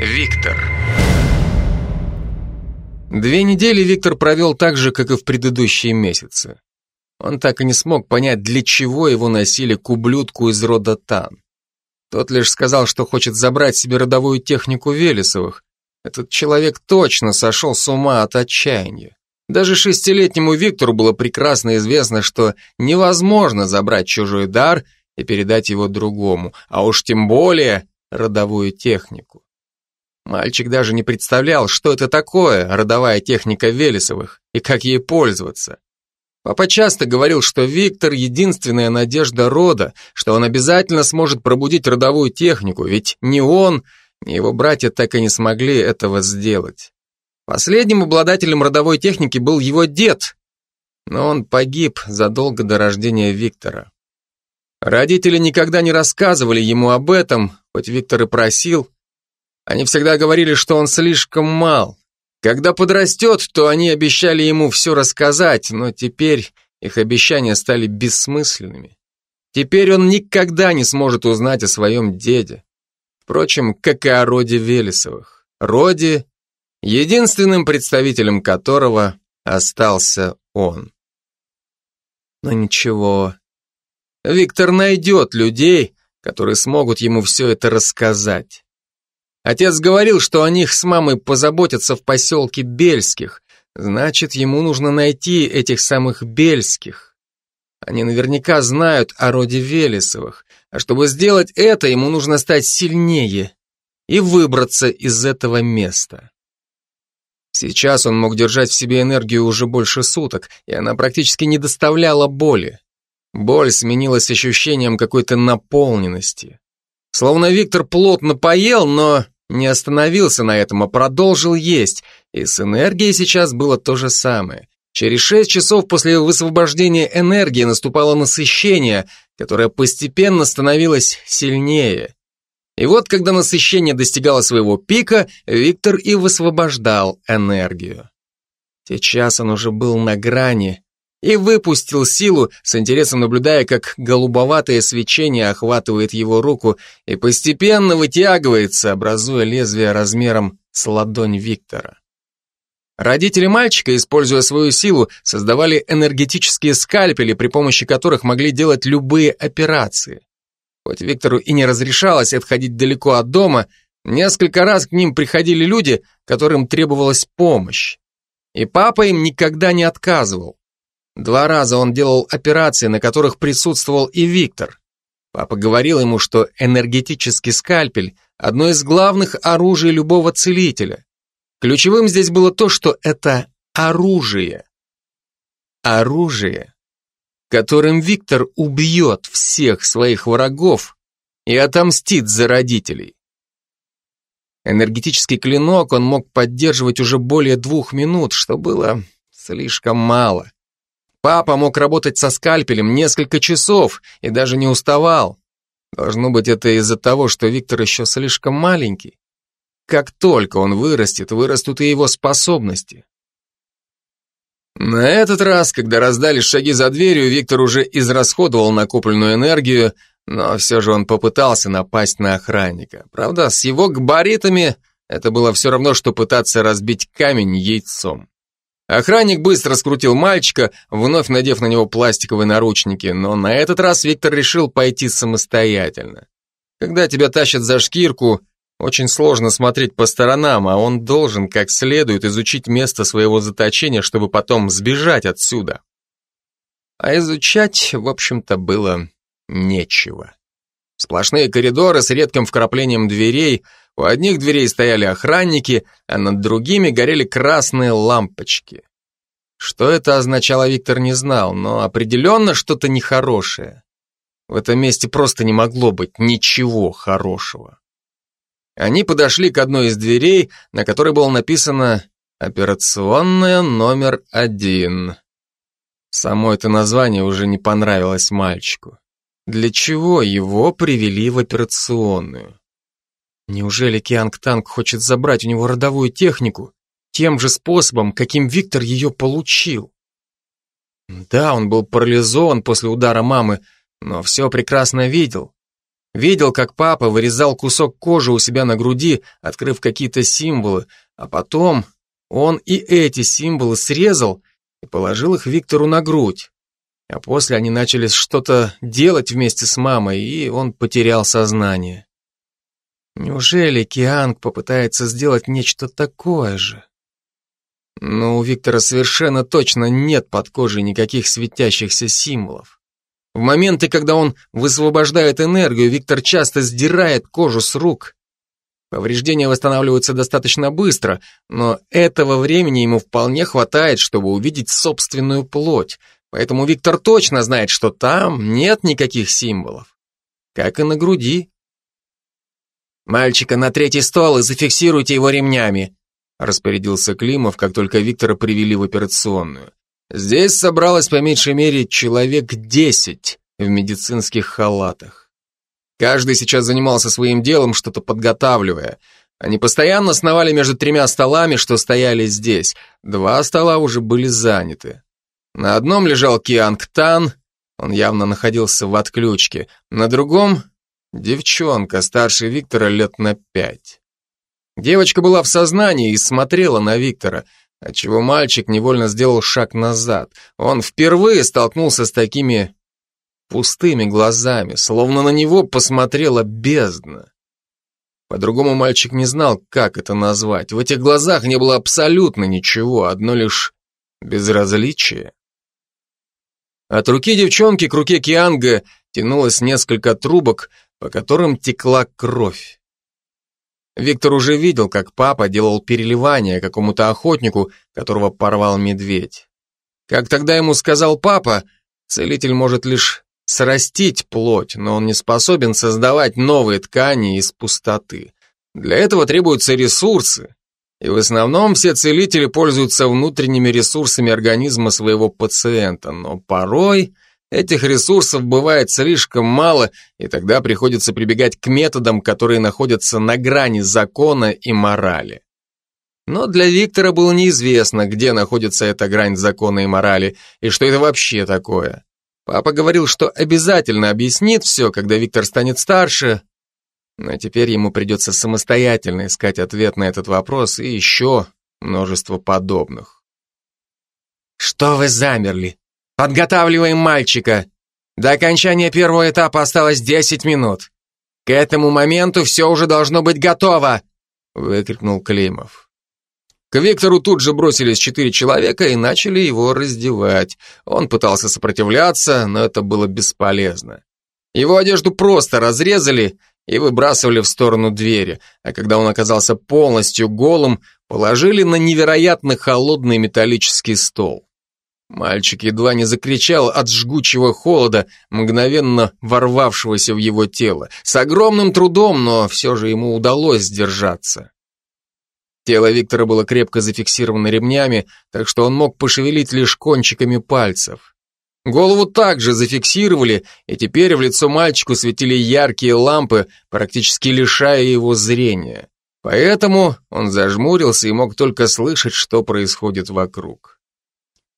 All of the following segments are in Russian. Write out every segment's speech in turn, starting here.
Виктор. Две недели Виктор провел так же, как и в предыдущие месяцы. Он так и не смог понять, для чего его носили к ублюдку из рода Тан. Тот лишь сказал, что хочет забрать себе родовую технику Велесовых. Этот человек точно сошел с ума от отчаяния. Даже шестилетнему Виктору было прекрасно известно, что невозможно забрать чужой дар и передать его другому, а уж тем более родовую технику. Мальчик даже не представлял, что это такое, родовая техника Велесовых, и как ей пользоваться. Папа часто говорил, что Виктор — единственная надежда рода, что он обязательно сможет пробудить родовую технику, ведь ни он, ни его братья так и не смогли этого сделать. Последним обладателем родовой техники был его дед, но он погиб задолго до рождения Виктора. Родители никогда не рассказывали ему об этом, хоть Виктор и просил, они всегда говорили, что он слишком мал. Когда подрастет, то они обещали ему все рассказать, но теперь их обещания стали бессмысленными. Теперь он никогда не сможет узнать о своем деде. Впрочем, как и о роде Велесовых. Роде, единственным представителем которого остался он. Но ничего. Виктор найдет людей, которые смогут ему все это рассказать. Отец говорил, что о них с мамой позаботятся в поселке Бельских. Значит, ему нужно найти этих самых Бельских. Они наверняка знают о роде Велесовых. А чтобы сделать это, ему нужно стать сильнее и выбраться из этого места. Сейчас он мог держать в себе энергию уже больше суток, и она практически не доставляла боли. Боль сменилась ощущением какой-то наполненности. Словно Виктор плотно поел, но не остановился на этом, а продолжил есть, и с энергией сейчас было то же самое. Через шесть часов после высвобождения энергии наступало насыщение, которое постепенно становилось сильнее. И вот, когда насыщение достигало своего пика, Виктор и высвобождал энергию. Сейчас он уже был на грани, и выпустил силу, с интересом наблюдая, как голубоватое свечение охватывает его руку и постепенно вытягивается, образуя лезвие размером с ладонь Виктора. Родители мальчика, используя свою силу, создавали энергетические скальпели, при помощи которых могли делать любые операции. Хоть Виктору и не разрешалось отходить далеко от дома, несколько раз к ним приходили люди, которым требовалась помощь. И папа им никогда не отказывал. Два раза он делал операции, на которых присутствовал и Виктор. Папа говорил ему, что энергетический скальпель – одно из главных оружий любого целителя. Ключевым здесь было то, что это оружие. Оружие, которым Виктор убьет всех своих врагов и отомстит за родителей. Энергетический клинок он мог поддерживать уже более двух минут, что было слишком мало. Папа мог работать со скальпелем несколько часов и даже не уставал. Должно быть, это из-за того, что Виктор еще слишком маленький. Как только он вырастет, вырастут и его способности. На этот раз, когда раздались шаги за дверью, Виктор уже израсходовал накопленную энергию, но все же он попытался напасть на охранника. Правда, с его габаритами это было все равно, что пытаться разбить камень яйцом. Охранник быстро скрутил мальчика, вновь надев на него пластиковые наручники, но на этот раз Виктор решил пойти самостоятельно. Когда тебя тащат за шкирку, очень сложно смотреть по сторонам, а он должен как следует изучить место своего заточения, чтобы потом сбежать отсюда. А изучать, в общем-то, было нечего. Сплошные коридоры с редким вкраплением дверей, у одних дверей стояли охранники, а над другими горели красные лампочки. Что это означало, Виктор не знал, но определенно что-то нехорошее. В этом месте просто не могло быть ничего хорошего. Они подошли к одной из дверей, на которой было написано «Операционная номер один». Само это название уже не понравилось мальчику. Для чего его привели в операционную? Неужели Кианг Танк хочет забрать у него родовую технику тем же способом, каким Виктор ее получил? Да, он был парализован после удара мамы, но все прекрасно видел. Видел, как папа вырезал кусок кожи у себя на груди, открыв какие-то символы, а потом он и эти символы срезал и положил их Виктору на грудь. А после они начали что-то делать вместе с мамой, и он потерял сознание. Неужели Кианг попытается сделать нечто такое же? Но у Виктора совершенно точно нет под кожей никаких светящихся символов. В моменты, когда он высвобождает энергию, Виктор часто сдирает кожу с рук. Повреждения восстанавливаются достаточно быстро, но этого времени ему вполне хватает, чтобы увидеть собственную плоть, поэтому Виктор точно знает, что там нет никаких символов. Как и на груди. «Мальчика на третий стол и зафиксируйте его ремнями», распорядился Климов, как только Виктора привели в операционную. Здесь собралось по меньшей мере человек десять в медицинских халатах. Каждый сейчас занимался своим делом, что-то подготавливая. Они постоянно сновали между тремя столами, что стояли здесь. Два стола уже были заняты. На одном лежал Кианг Тан, он явно находился в отключке. На другом — девчонка, старше Виктора лет на пять. Девочка была в сознании и смотрела на Виктора, отчего мальчик невольно сделал шаг назад. Он впервые столкнулся с такими пустыми глазами, словно на него посмотрела бездна. По-другому мальчик не знал, как это назвать. В этих глазах не было абсолютно ничего, одно лишь безразличие. От руки девчонки к руке Кианга тянулось несколько трубок, по которым текла кровь. Виктор уже видел, как папа делал переливание какому-то охотнику, которого порвал медведь. Как тогда ему сказал папа, целитель может лишь срастить плоть, но он не способен создавать новые ткани из пустоты. Для этого требуются ресурсы, и в основном все целители пользуются внутренними ресурсами организма своего пациента, но порой Этих ресурсов бывает слишком мало, и тогда приходится прибегать к методам, которые находятся на грани закона и морали. Но для Виктора было неизвестно, где находится эта грань закона и морали, и что это вообще такое. Папа говорил, что обязательно объяснит все, когда Виктор станет старше, но теперь ему придется самостоятельно искать ответ на этот вопрос и еще множество подобных. «Что вы замерли?» Подготавливаем мальчика. До окончания первого этапа осталось 10 минут. К этому моменту все уже должно быть готово, выкрикнул Климов. К Виктору тут же бросились четыре человека и начали его раздевать. Он пытался сопротивляться, но это было бесполезно. Его одежду просто разрезали и выбрасывали в сторону двери, а когда он оказался полностью голым, положили на невероятно холодный металлический стол. Мальчик едва не закричал от жгучего холода, мгновенно ворвавшегося в его тело. С огромным трудом, но все же ему удалось сдержаться. Тело Виктора было крепко зафиксировано ремнями, так что он мог пошевелить лишь кончиками пальцев. Голову также зафиксировали, и теперь в лицо мальчику светили яркие лампы, практически лишая его зрения. Поэтому он зажмурился и мог только слышать, что происходит вокруг.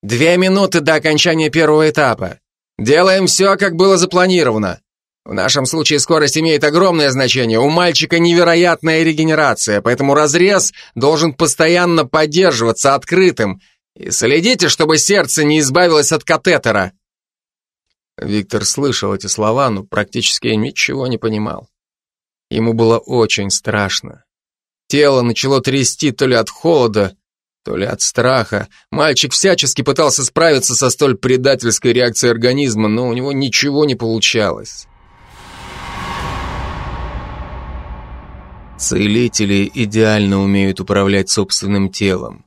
Две минуты до окончания первого этапа. Делаем все, как было запланировано. В нашем случае скорость имеет огромное значение. У мальчика невероятная регенерация, поэтому разрез должен постоянно поддерживаться открытым. И следите, чтобы сердце не избавилось от катетера. Виктор слышал эти слова, но практически ничего не понимал. Ему было очень страшно. Тело начало трясти то ли от холода, то ли от страха. Мальчик всячески пытался справиться со столь предательской реакцией организма, но у него ничего не получалось. Целители идеально умеют управлять собственным телом.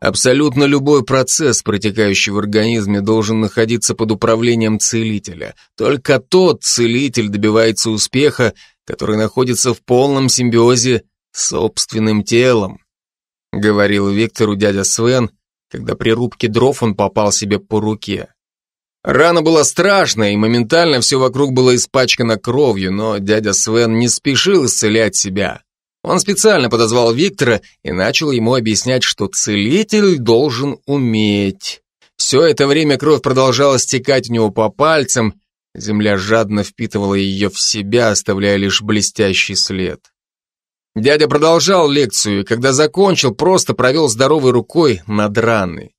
Абсолютно любой процесс, протекающий в организме, должен находиться под управлением целителя. Только тот целитель добивается успеха, который находится в полном симбиозе с собственным телом говорил Виктору дядя Свен, когда при рубке дров он попал себе по руке. Рана была страшная, и моментально все вокруг было испачкано кровью, но дядя Свен не спешил исцелять себя. Он специально подозвал Виктора и начал ему объяснять, что целитель должен уметь. Все это время кровь продолжала стекать у него по пальцам, Земля жадно впитывала ее в себя, оставляя лишь блестящий след. Дядя продолжал лекцию, и когда закончил, просто провел здоровой рукой над раной.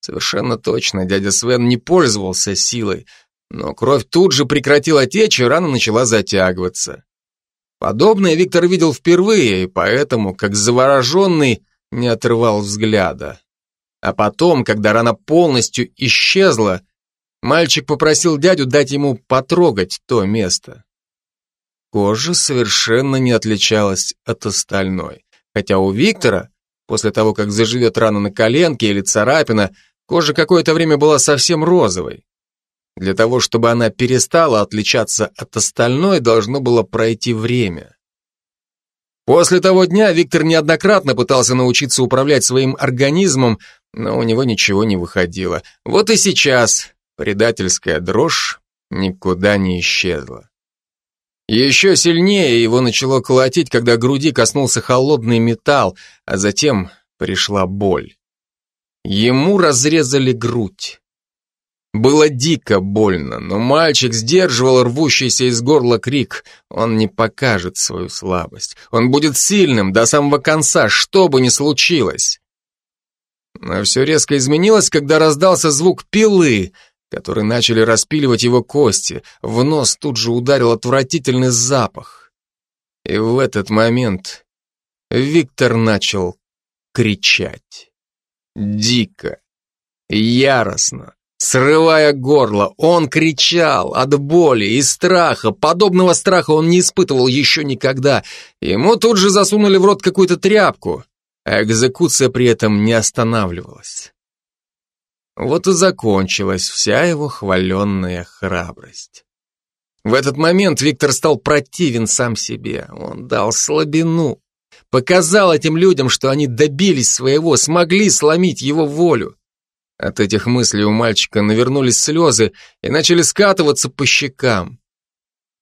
Совершенно точно, дядя Свен не пользовался силой, но кровь тут же прекратила течь, и рана начала затягиваться. Подобное Виктор видел впервые, и поэтому, как завороженный, не отрывал взгляда. А потом, когда рана полностью исчезла, мальчик попросил дядю дать ему потрогать то место. Кожа совершенно не отличалась от остальной, хотя у Виктора, после того, как заживет рана на коленке или царапина, кожа какое-то время была совсем розовой. Для того, чтобы она перестала отличаться от остальной, должно было пройти время. После того дня Виктор неоднократно пытался научиться управлять своим организмом, но у него ничего не выходило. Вот и сейчас предательская дрожь никуда не исчезла. Еще сильнее его начало колотить, когда груди коснулся холодный металл, а затем пришла боль. Ему разрезали грудь. Было дико больно, но мальчик сдерживал рвущийся из горла крик. Он не покажет свою слабость. Он будет сильным до самого конца, что бы ни случилось. Но все резко изменилось, когда раздался звук пилы, который начали распиливать его кости. В нос тут же ударил отвратительный запах. И в этот момент Виктор начал кричать. Дико, яростно, Срывая горло, он кричал от боли и страха. Подобного страха он не испытывал еще никогда. Ему тут же засунули в рот какую-то тряпку, экзекуция при этом не останавливалась. Вот и закончилась вся его хваленная храбрость. В этот момент Виктор стал противен сам себе. Он дал слабину. Показал этим людям, что они добились своего, смогли сломить его волю. От этих мыслей у мальчика навернулись слезы и начали скатываться по щекам.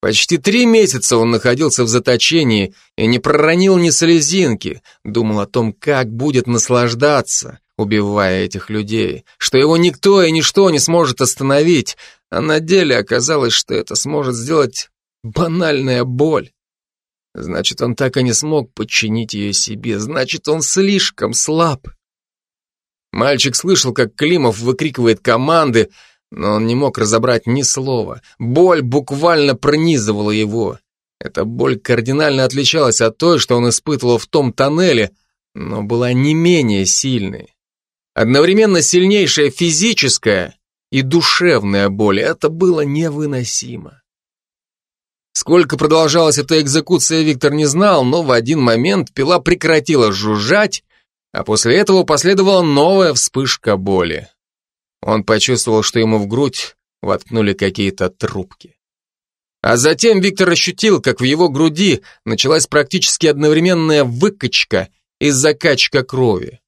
Почти три месяца он находился в заточении и не проронил ни слезинки, думал о том, как будет наслаждаться, убивая этих людей, что его никто и ничто не сможет остановить, а на деле оказалось, что это сможет сделать банальная боль. Значит, он так и не смог подчинить ее себе, значит, он слишком слаб. Мальчик слышал, как Климов выкрикивает команды, но он не мог разобрать ни слова. Боль буквально пронизывала его. Эта боль кардинально отличалась от той, что он испытывал в том тоннеле, но была не менее сильной. Одновременно сильнейшая физическая и душевная боль. Это было невыносимо. Сколько продолжалась эта экзекуция, Виктор не знал, но в один момент пила прекратила жужжать, а после этого последовала новая вспышка боли. Он почувствовал, что ему в грудь воткнули какие-то трубки. А затем Виктор ощутил, как в его груди началась практически одновременная выкачка и закачка крови.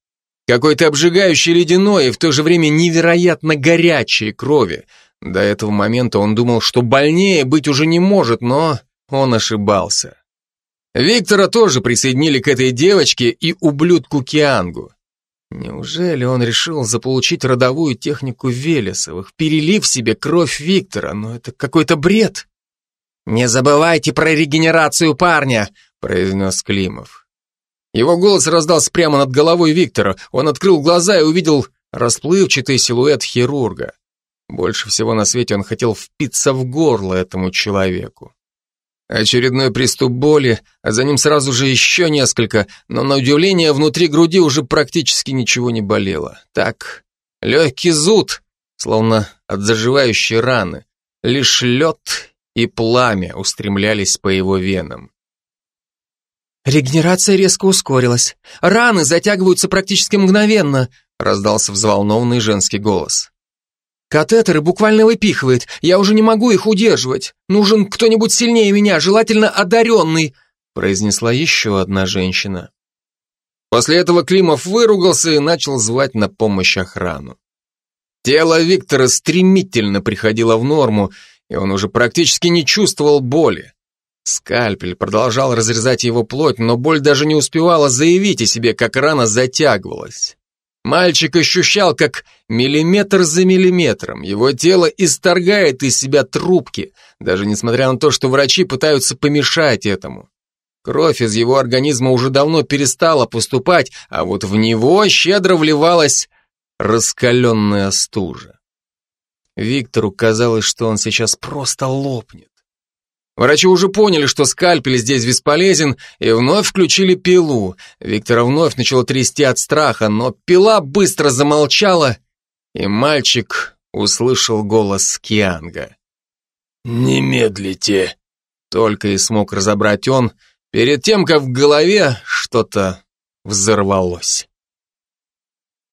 Какой-то обжигающий ледяной и в то же время невероятно горячей крови. До этого момента он думал, что больнее быть уже не может, но он ошибался. Виктора тоже присоединили к этой девочке и ублюдку Киангу. Неужели он решил заполучить родовую технику Велесовых, перелив себе кровь Виктора? Но это какой-то бред. «Не забывайте про регенерацию парня», — произнес Климов. Его голос раздался прямо над головой Виктора. Он открыл глаза и увидел расплывчатый силуэт хирурга. Больше всего на свете он хотел впиться в горло этому человеку. Очередной приступ боли, а за ним сразу же еще несколько, но на удивление внутри груди уже практически ничего не болело. Так, легкий зуд, словно от заживающей раны. Лишь лед и пламя устремлялись по его венам. «Регенерация резко ускорилась. Раны затягиваются практически мгновенно», раздался взволнованный женский голос. Катетеры буквально выпихивает, я уже не могу их удерживать. Нужен кто-нибудь сильнее меня, желательно одаренный», произнесла еще одна женщина. После этого Климов выругался и начал звать на помощь охрану. Тело Виктора стремительно приходило в норму, и он уже практически не чувствовал боли. Скальпель продолжал разрезать его плоть, но боль даже не успевала заявить о себе, как рана затягивалась. Мальчик ощущал, как миллиметр за миллиметром его тело исторгает из себя трубки, даже несмотря на то, что врачи пытаются помешать этому. Кровь из его организма уже давно перестала поступать, а вот в него щедро вливалась раскаленная стужа. Виктору казалось, что он сейчас просто лопнет. Врачи уже поняли, что скальпель здесь бесполезен, и вновь включили пилу. Виктора вновь начало трясти от страха, но пила быстро замолчала, и мальчик услышал голос Кианга. «Не медлите!» Только и смог разобрать он, перед тем, как в голове что-то взорвалось.